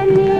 चले